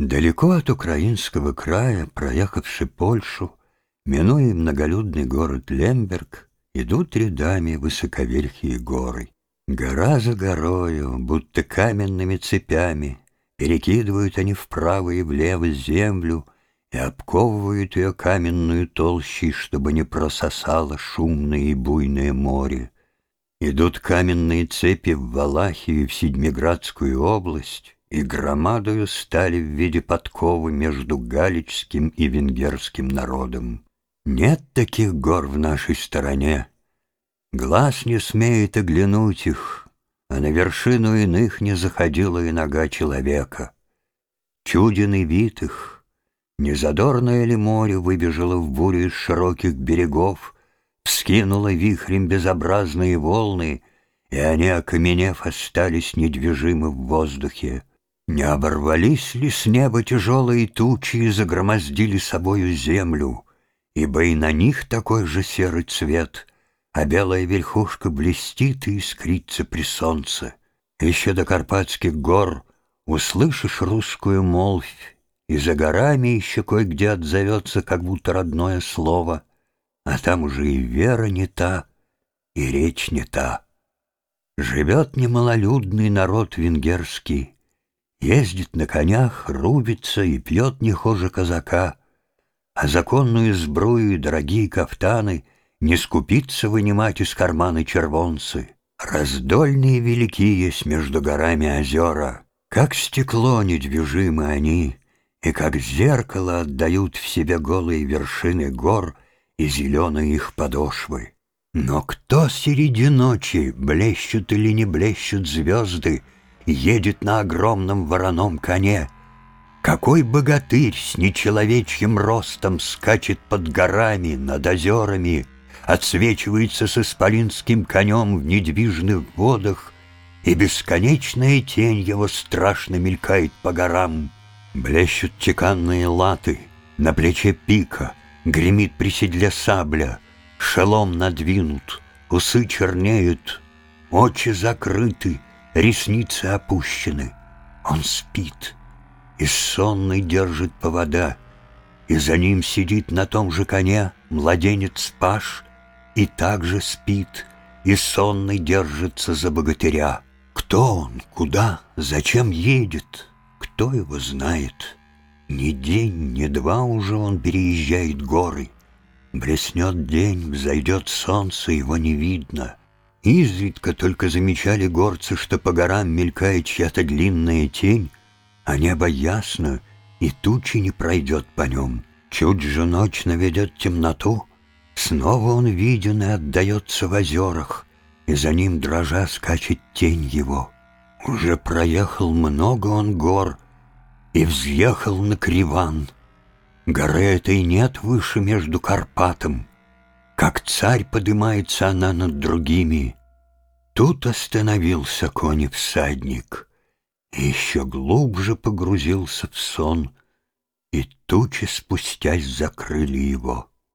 Далеко от украинского края, проехавши Польшу, минуя многолюдный город Лемберг, идут рядами высоковерхие горы. Гора за горою, будто каменными цепями, перекидывают они вправо и влево землю и обковывают ее каменную толщей, чтобы не прососало шумное и буйное море. Идут каменные цепи в Валахию и в Седьмиградскую область, и громадою стали в виде подковы между галичским и венгерским народом. Нет таких гор в нашей стороне. Глаз не смеет оглянуть их, а на вершину иных не заходила и нога человека. Чуден и вид их, незадорное ли море выбежало в бурю из широких берегов, вскинуло вихрем безобразные волны, и они, окаменев, остались недвижимы в воздухе. Не оборвались ли с неба тяжелые тучи и загромоздили собою землю, ибо и на них такой же серый цвет, а белая верхушка блестит и искрится при солнце. Еще до Карпатских гор услышишь русскую молвь, и за горами еще кое-где отзовется, как будто родное слово, а там уже и вера не та, и речь не та. Живет немалолюдный народ венгерский, Ездит на конях, рубится и пьет не хуже казака, А законную сбрую и дорогие кафтаны Не скупится вынимать из кармана червонцы. Раздольные велики есть между горами озера, Как стекло недвижимы они, И как зеркало отдают в себе голые вершины гор И зеленые их подошвы. Но кто среди ночи, блещут или не блещут звезды, едет на огромном вороном коне. Какой богатырь с нечеловечьим ростом скачет под горами, над озерами, отсвечивается с исполинским конем в недвижных водах, и бесконечная тень его страшно мелькает по горам. Блещут чеканные латы, на плече пика, гремит при седле сабля, шелом надвинут, усы чернеют, очи закрыты — ресницы опущены. Он спит, и сонный держит повода, и за ним сидит на том же коне младенец Паш, и также спит, и сонный держится за богатыря. Кто он, куда, зачем едет, кто его знает? Ни день, ни два уже он переезжает горы. Блеснет день, взойдет солнце, его не видно — Изредка только замечали горцы, что по горам мелькает чья-то длинная тень, а небо ясно, и тучи не пройдет по нем. Чуть же ночь наведет темноту, снова он виден и отдается в озерах, и за ним дрожа скачет тень его. Уже проехал много он гор и взъехал на Криван. Горы этой нет выше между Карпатом, как царь поднимается она над другими. Тут остановился конь-всадник и еще глубже погрузился в сон, и тучи спустясь закрыли его.